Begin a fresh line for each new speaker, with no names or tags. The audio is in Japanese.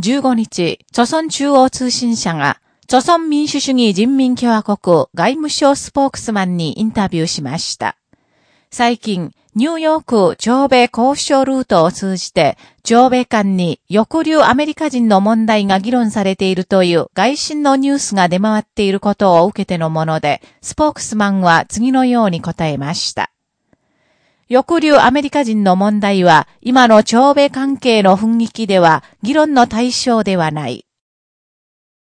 15日、朝鮮中央通信社が、朝鮮民主主義人民共和国外務省スポークスマンにインタビューしました。最近、ニューヨーク朝米交渉ルートを通じて、朝米間に抑留アメリカ人の問題が議論されているという外信のニュースが出回っていることを受けてのもので、スポークスマンは次のように答えました。抑留アメリカ人の問題は、今の朝米関係の雰囲気では議論の対象ではない。